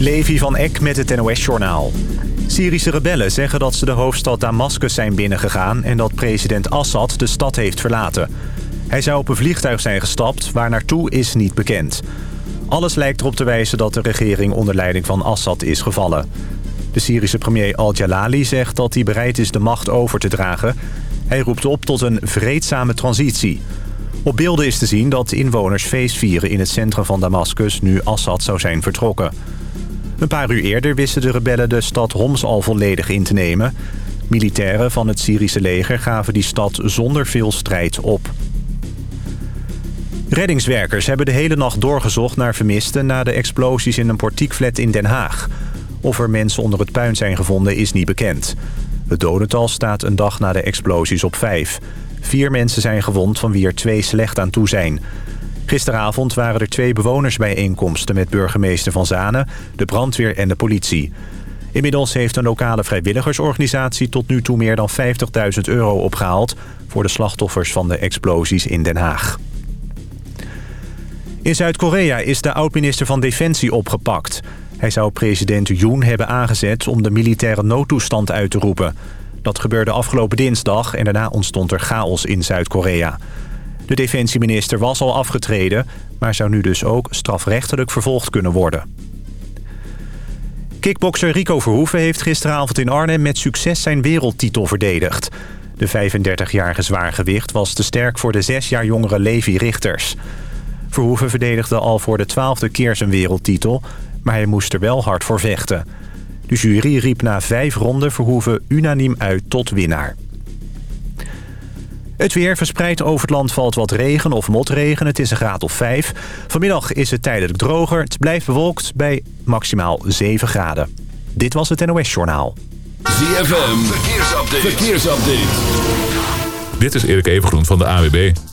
Levi van Eck met het NOS-journaal. Syrische rebellen zeggen dat ze de hoofdstad Damascus zijn binnengegaan... en dat president Assad de stad heeft verlaten. Hij zou op een vliegtuig zijn gestapt, waar naartoe is niet bekend. Alles lijkt erop te wijzen dat de regering onder leiding van Assad is gevallen. De Syrische premier al-Jalali zegt dat hij bereid is de macht over te dragen. Hij roept op tot een vreedzame transitie... Op beelden is te zien dat inwoners feest vieren in het centrum van Damascus... nu Assad zou zijn vertrokken. Een paar uur eerder wisten de rebellen de stad Homs al volledig in te nemen. Militairen van het Syrische leger gaven die stad zonder veel strijd op. Reddingswerkers hebben de hele nacht doorgezocht naar vermisten... na de explosies in een portiekflat in Den Haag. Of er mensen onder het puin zijn gevonden is niet bekend. Het dodental staat een dag na de explosies op vijf. Vier mensen zijn gewond, van wie er twee slecht aan toe zijn. Gisteravond waren er twee bewonersbijeenkomsten met burgemeester Van Zanen, de brandweer en de politie. Inmiddels heeft een lokale vrijwilligersorganisatie tot nu toe meer dan 50.000 euro opgehaald... voor de slachtoffers van de explosies in Den Haag. In Zuid-Korea is de oud-minister van Defensie opgepakt. Hij zou president Yoon hebben aangezet om de militaire noodtoestand uit te roepen. Dat gebeurde afgelopen dinsdag en daarna ontstond er chaos in Zuid-Korea. De defensieminister was al afgetreden, maar zou nu dus ook strafrechtelijk vervolgd kunnen worden. Kickbokser Rico Verhoeven heeft gisteravond in Arnhem met succes zijn wereldtitel verdedigd. De 35-jarige zwaargewicht was te sterk voor de zes jaar jongere Levi Richters. Verhoeven verdedigde al voor de twaalfde keer zijn wereldtitel, maar hij moest er wel hard voor vechten. De jury riep na vijf ronden Verhoeven unaniem uit tot winnaar. Het weer verspreid over het land valt wat regen of motregen. Het is een graad of 5. Vanmiddag is het tijdelijk droger. Het blijft bewolkt bij maximaal 7 graden. Dit was het NOS Journaal. ZFM, verkeersupdate. verkeersupdate. Dit is Erik Evengroen van de AWB.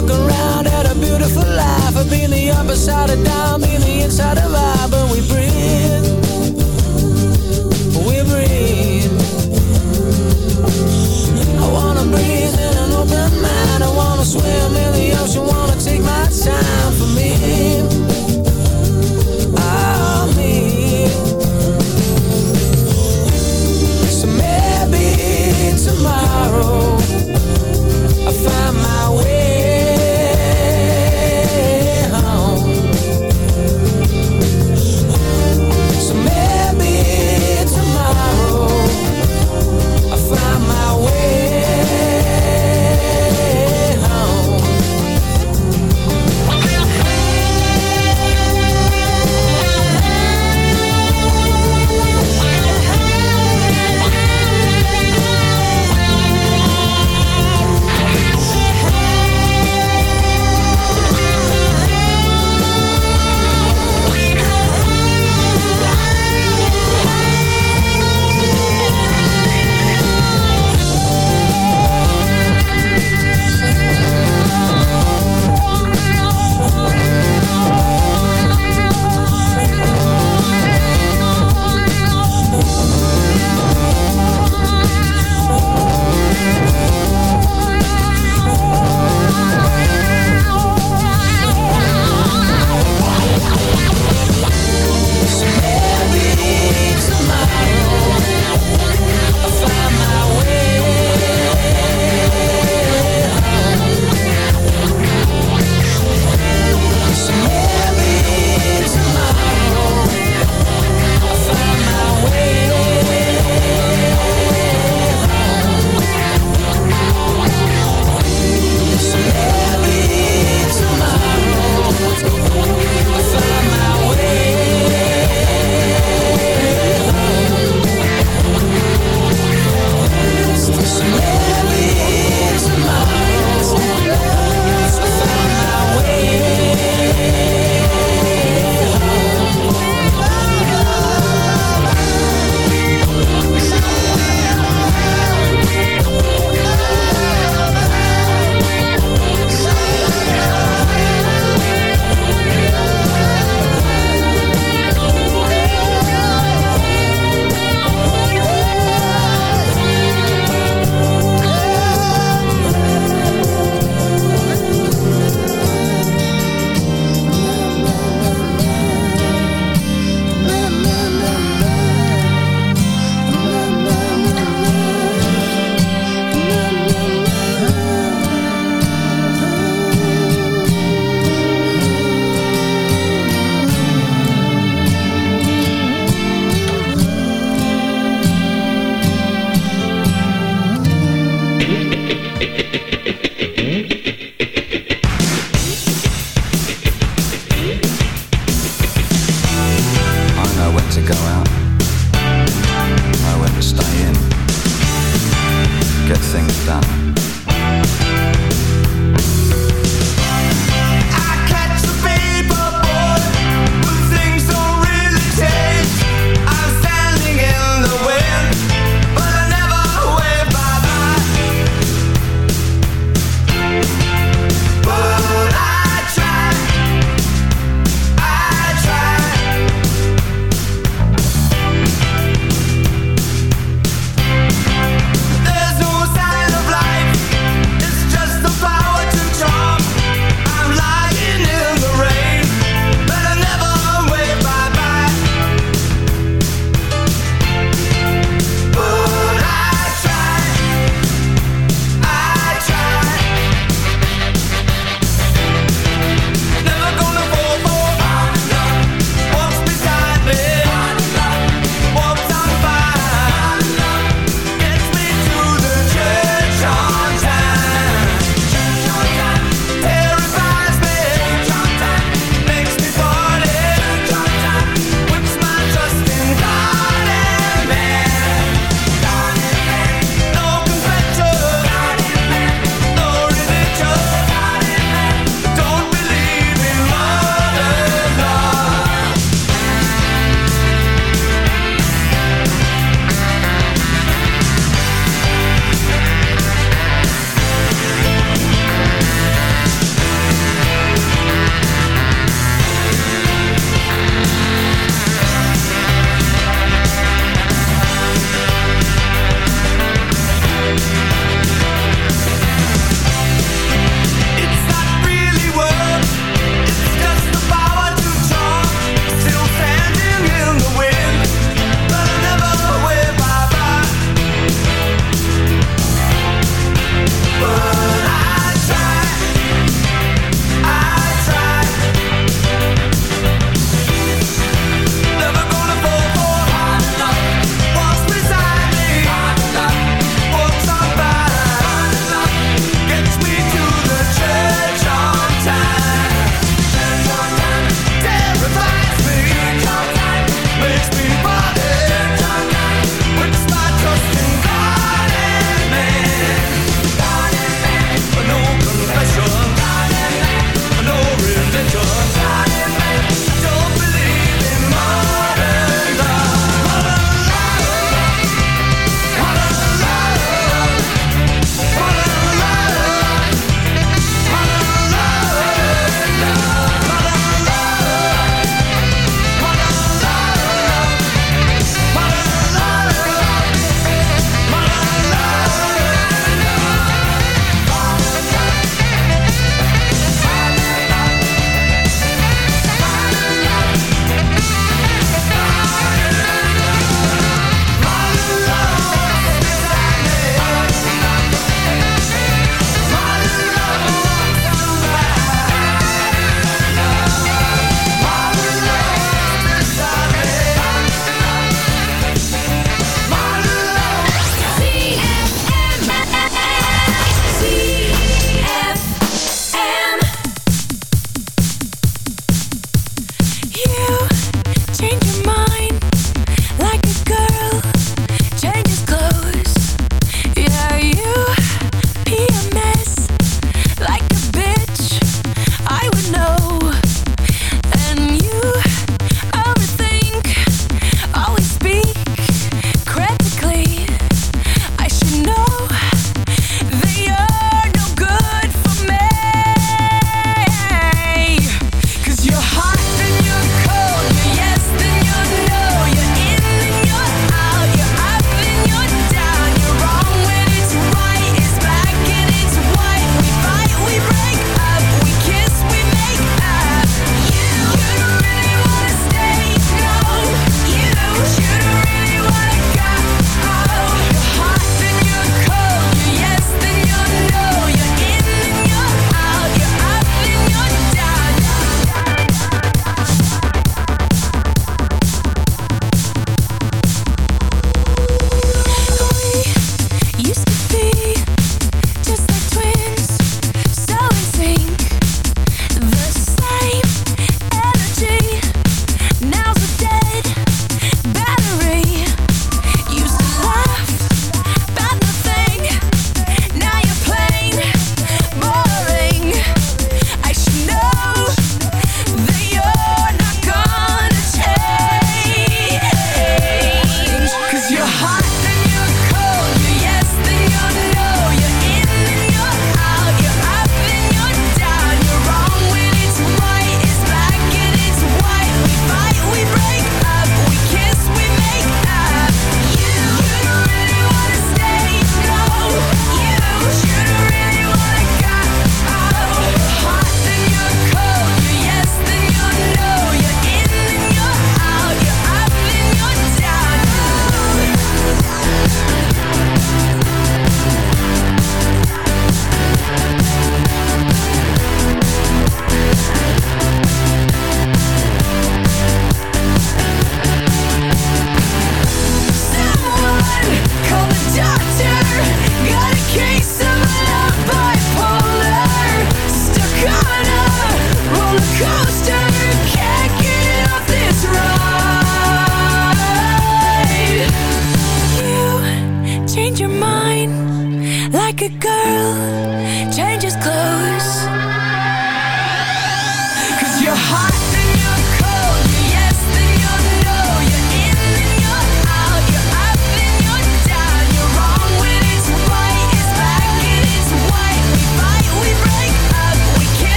look around at a beautiful life I've been the upper side of down, been the inside of out But we breathe, we breathe. I wanna breathe in an open mind. I wanna swim in the ocean, wanna take my time for me.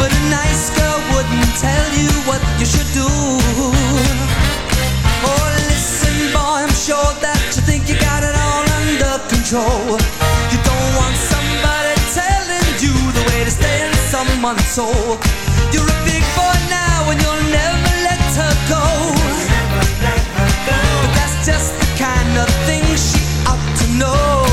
But a nice girl wouldn't tell you what you should do. Oh, listen, boy, I'm sure that you think you got it all under control. You don't want somebody telling you the way to stay in someone's soul. You're a big boy now and you'll never let her go, never let her go. But that's just the kind of thing she ought to know.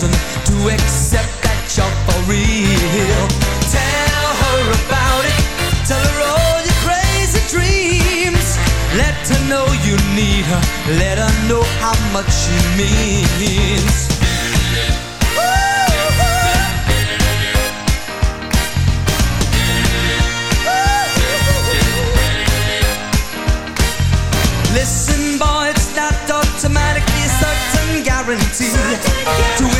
person to accept that you're for real. Tell her about it. Tell her all your crazy dreams. Let her know you need her. Let her know how much she means. Listen, boy, it's not automatically a guarantee. Certain guarantee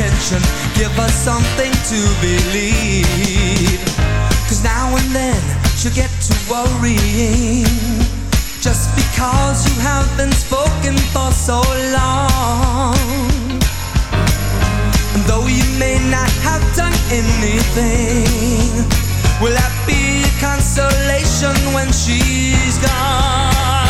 attention. Give us something to believe. Cause now and then she'll get to worrying. Just because you haven't spoken for so long. And though you may not have done anything Will that be a consolation when she's gone?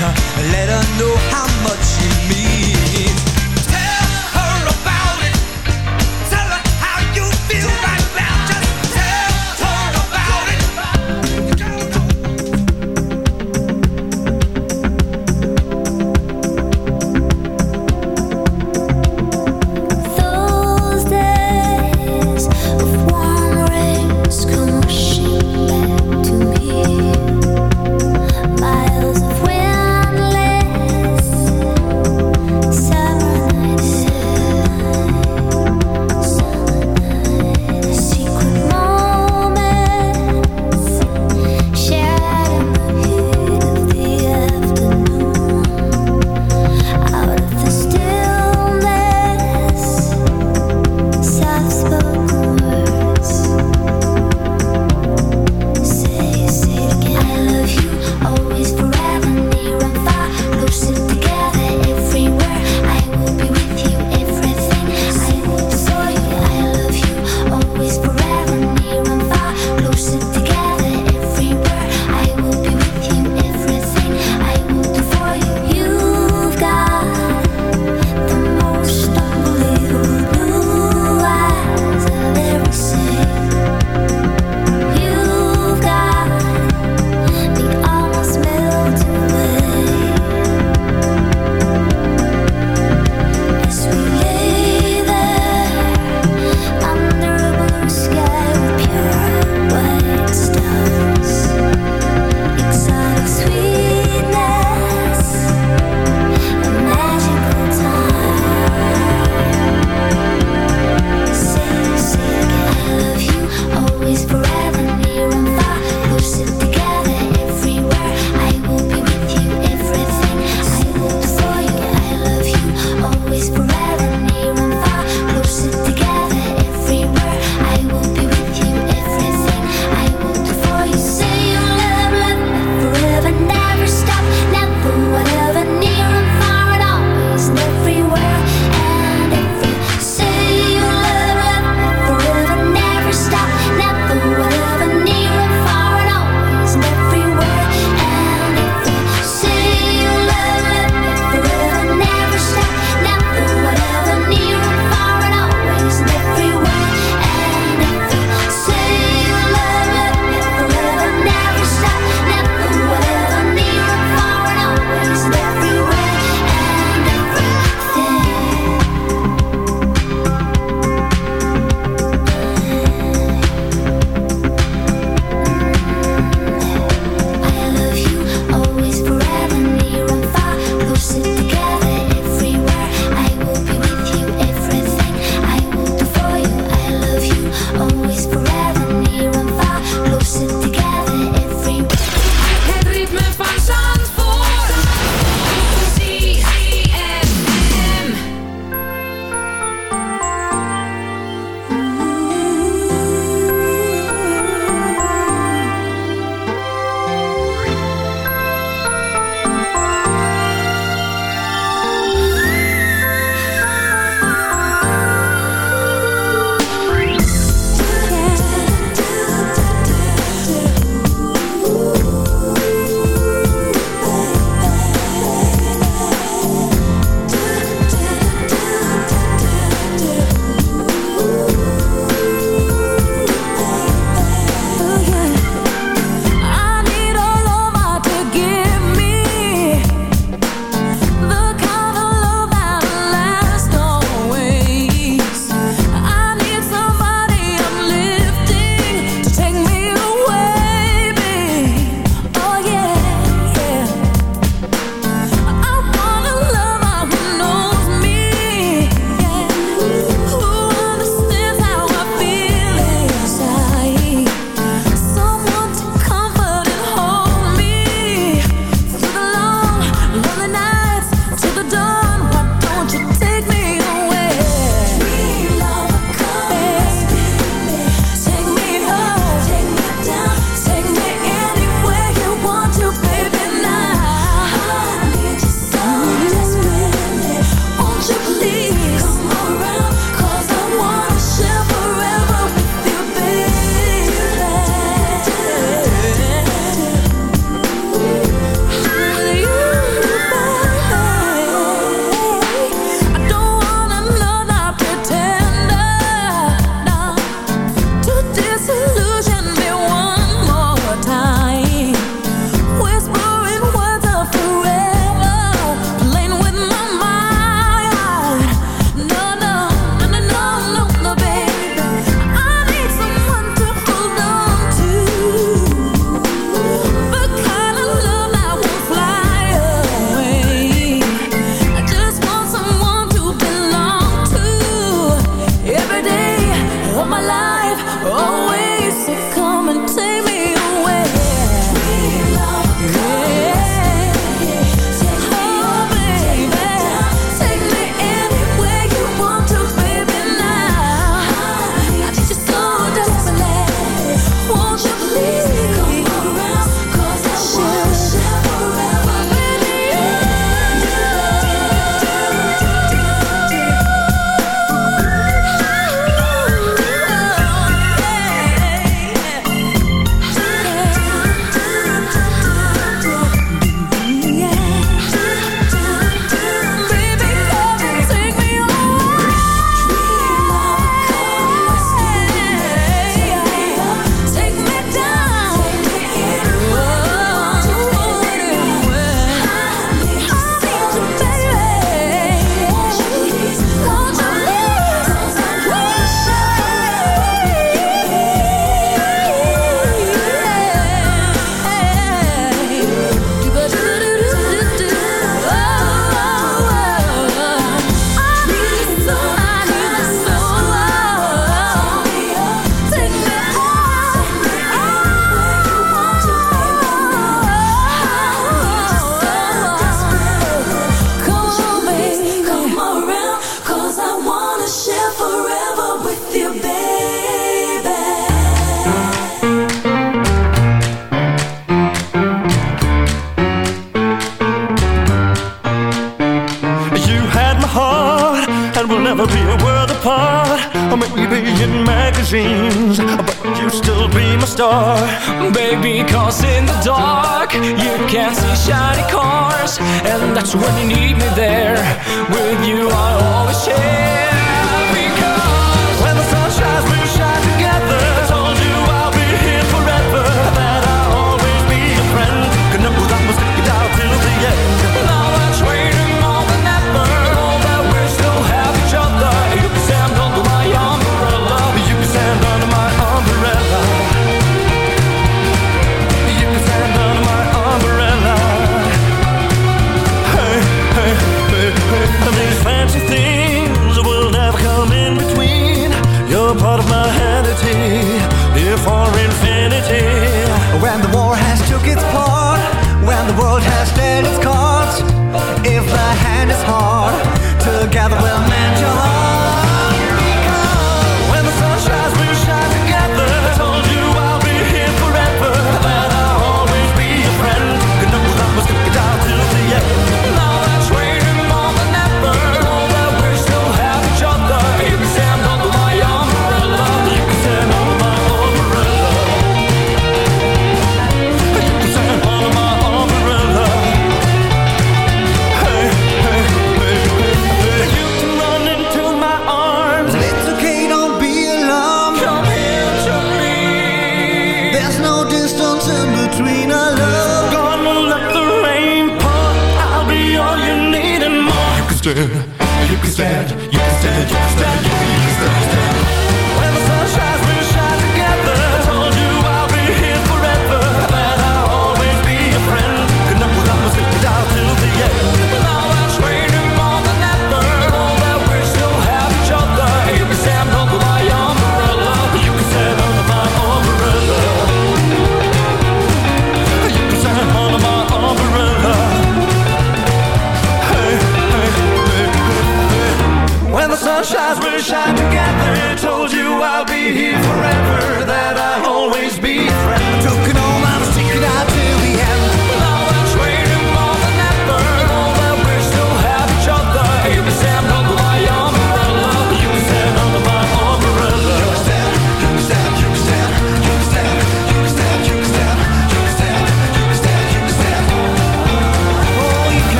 her, let her know how much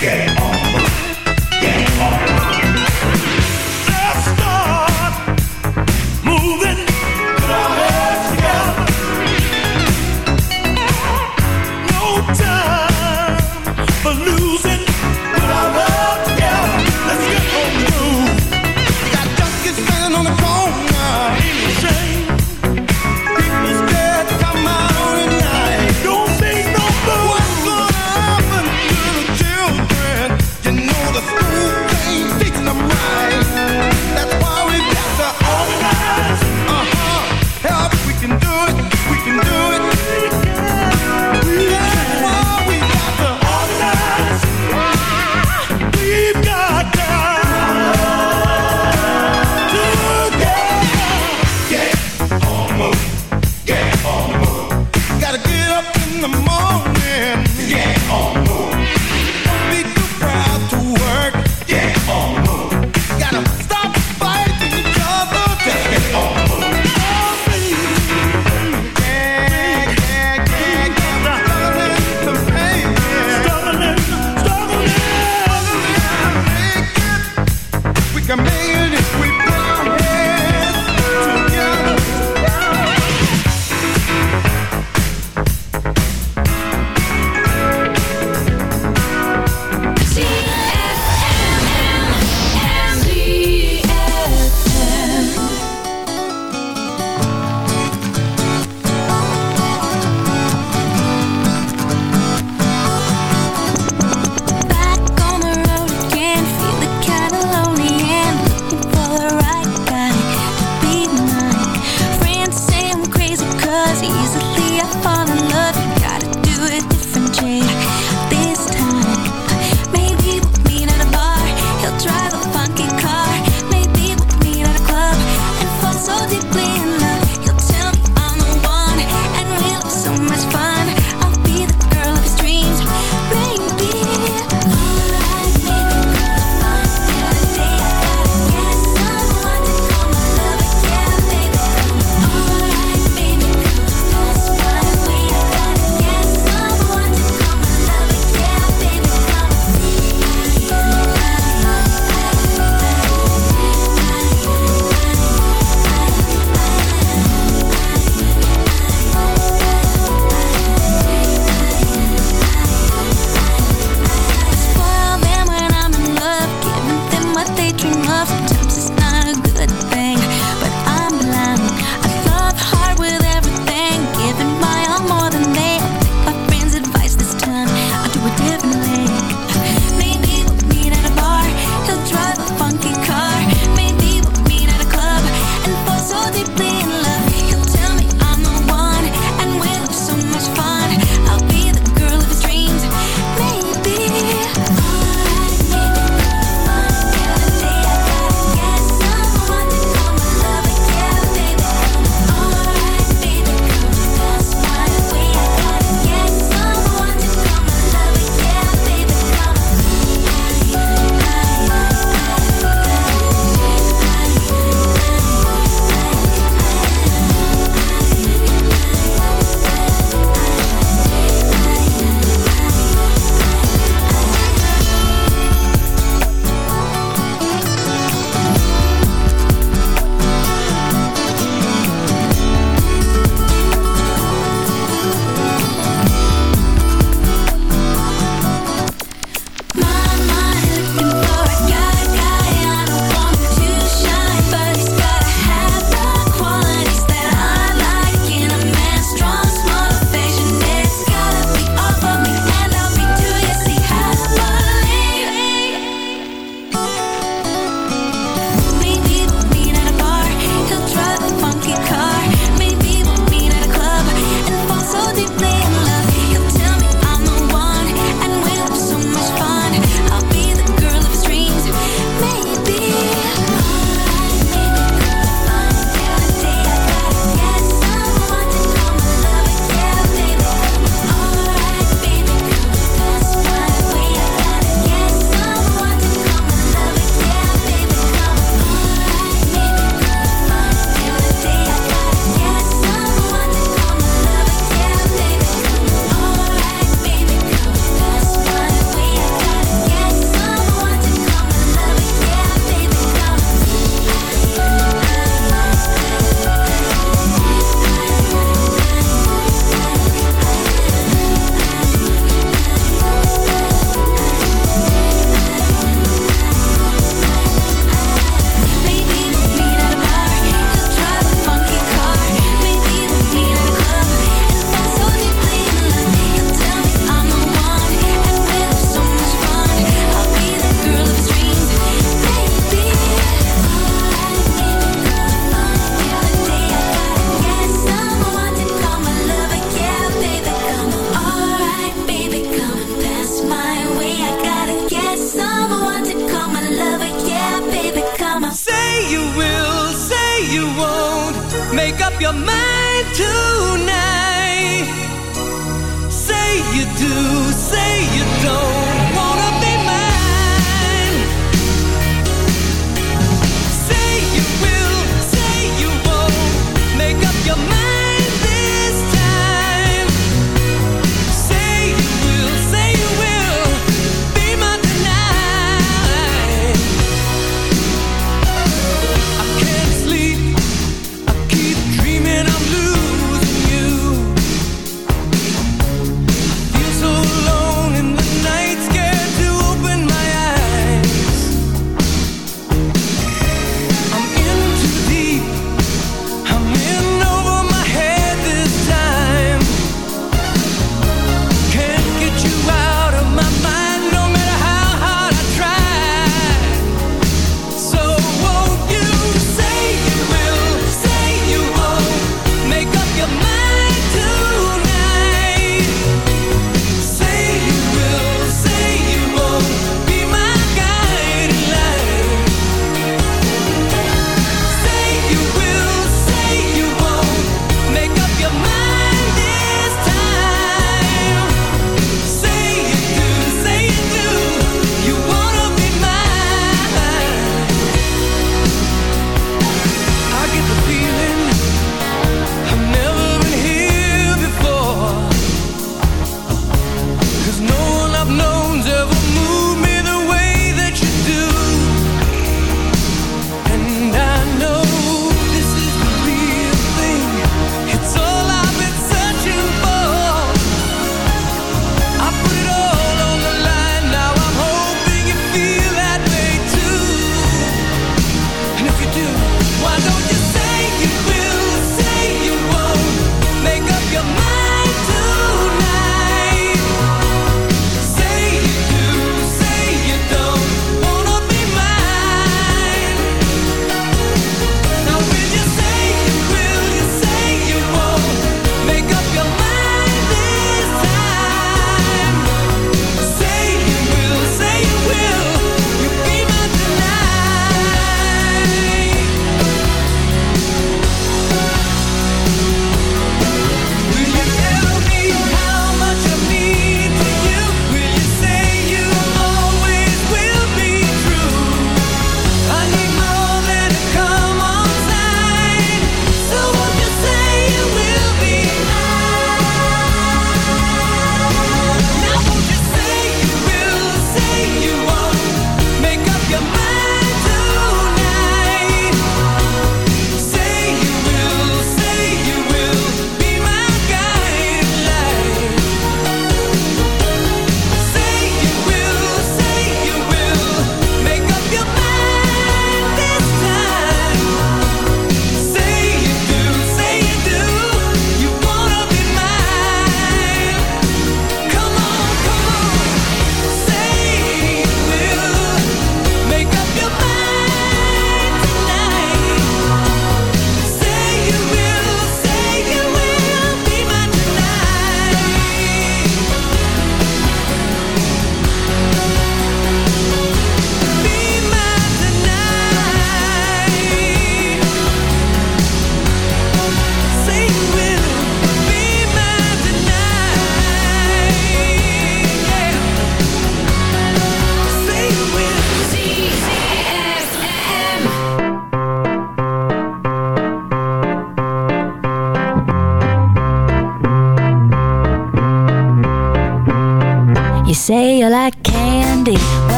Game.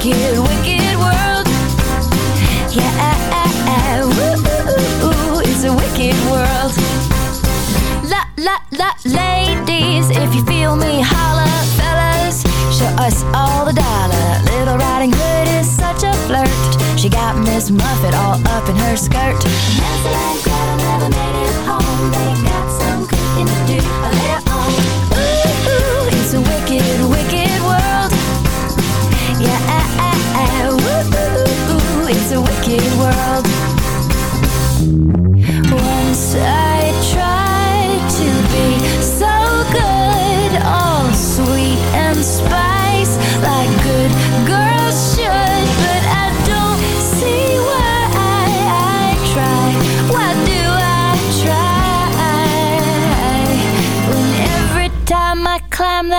A